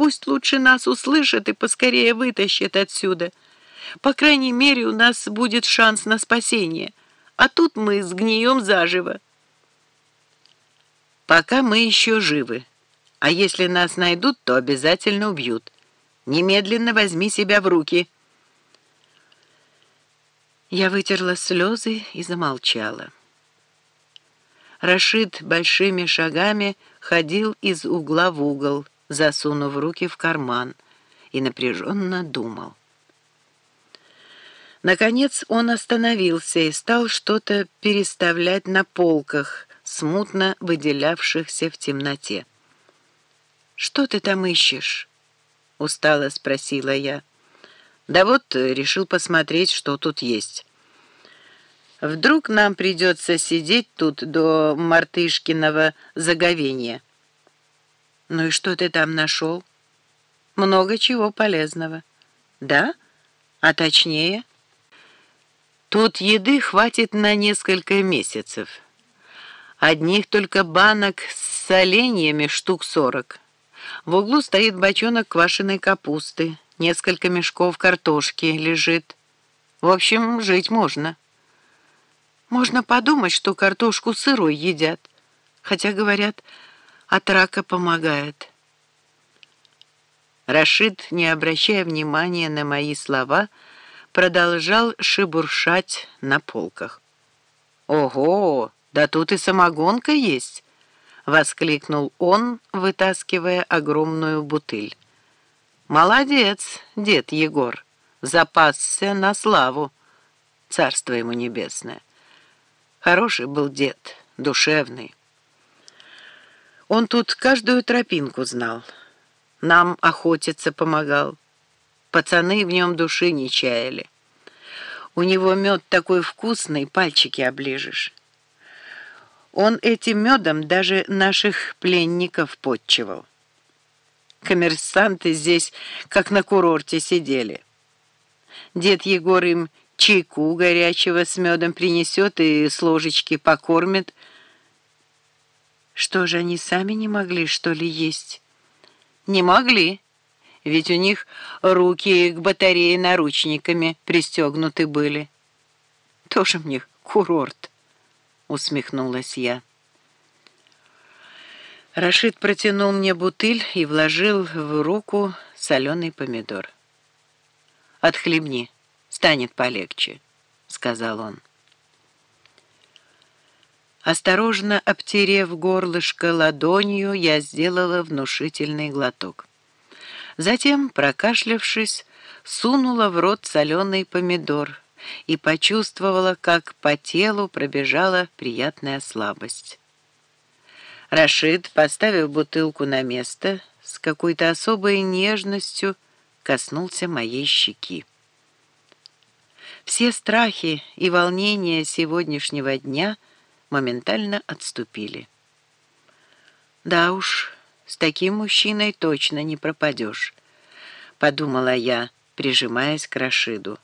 Пусть лучше нас услышат и поскорее вытащат отсюда. По крайней мере, у нас будет шанс на спасение. А тут мы сгнием заживо. Пока мы еще живы. А если нас найдут, то обязательно убьют. Немедленно возьми себя в руки. Я вытерла слезы и замолчала. Рашид большими шагами ходил из угла в угол, засунув руки в карман, и напряженно думал. Наконец он остановился и стал что-то переставлять на полках, смутно выделявшихся в темноте. «Что ты там ищешь?» — устало спросила я. «Да вот, решил посмотреть, что тут есть». Вдруг нам придется сидеть тут до мартышкиного заговения. Ну и что ты там нашел? Много чего полезного. Да? А точнее? Тут еды хватит на несколько месяцев. Одних только банок с соленьями штук сорок. В углу стоит бочонок квашеной капусты, несколько мешков картошки лежит. В общем, жить можно. Можно подумать, что картошку сырой едят, хотя, говорят, от рака помогает. Рашид, не обращая внимания на мои слова, продолжал шебуршать на полках. «Ого, да тут и самогонка есть!» — воскликнул он, вытаскивая огромную бутыль. «Молодец, дед Егор, запасся на славу, царство ему небесное!» Хороший был дед, душевный. Он тут каждую тропинку знал. Нам охотиться помогал. Пацаны в нем души не чаяли. У него мед такой вкусный, пальчики оближешь. Он этим медом даже наших пленников подчевал. Коммерсанты здесь как на курорте сидели. Дед Егор им чайку горячего с медом принесет и с ложечки покормит. Что же, они сами не могли, что ли, есть? Не могли, ведь у них руки к батарее наручниками пристегнуты были. Тоже мне курорт, усмехнулась я. Рашид протянул мне бутыль и вложил в руку соленый помидор. «Отхлебни» станет полегче», — сказал он. Осторожно обтерев горлышко ладонью, я сделала внушительный глоток. Затем, прокашлявшись, сунула в рот соленый помидор и почувствовала, как по телу пробежала приятная слабость. Рашид, поставив бутылку на место, с какой-то особой нежностью коснулся моей щеки. Все страхи и волнения сегодняшнего дня моментально отступили. «Да уж, с таким мужчиной точно не пропадешь», — подумала я, прижимаясь к Рашиду.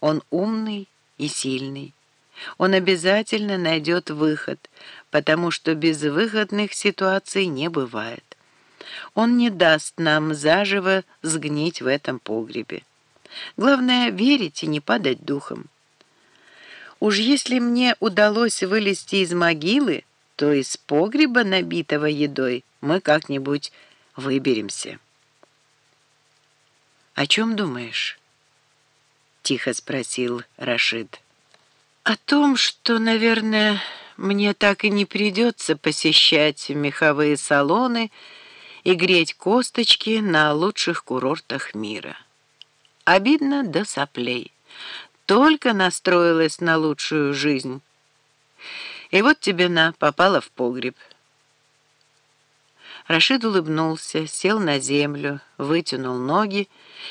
«Он умный и сильный. Он обязательно найдет выход, потому что безвыходных ситуаций не бывает. Он не даст нам заживо сгнить в этом погребе. Главное — верить и не падать духом. Уж если мне удалось вылезти из могилы, то из погреба, набитого едой, мы как-нибудь выберемся. «О чем думаешь?» — тихо спросил Рашид. «О том, что, наверное, мне так и не придется посещать меховые салоны и греть косточки на лучших курортах мира». Обидно до соплей. Только настроилась на лучшую жизнь. И вот тебе на, попала в погреб. Рашид улыбнулся, сел на землю, вытянул ноги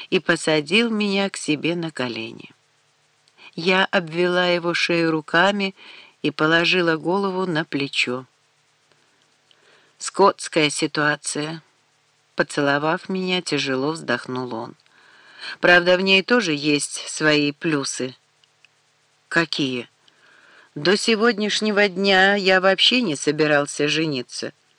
и посадил меня к себе на колени. Я обвела его шею руками и положила голову на плечо. «Скотская ситуация». Поцеловав меня, тяжело вздохнул он. Правда, в ней тоже есть свои плюсы. Какие? До сегодняшнего дня я вообще не собирался жениться.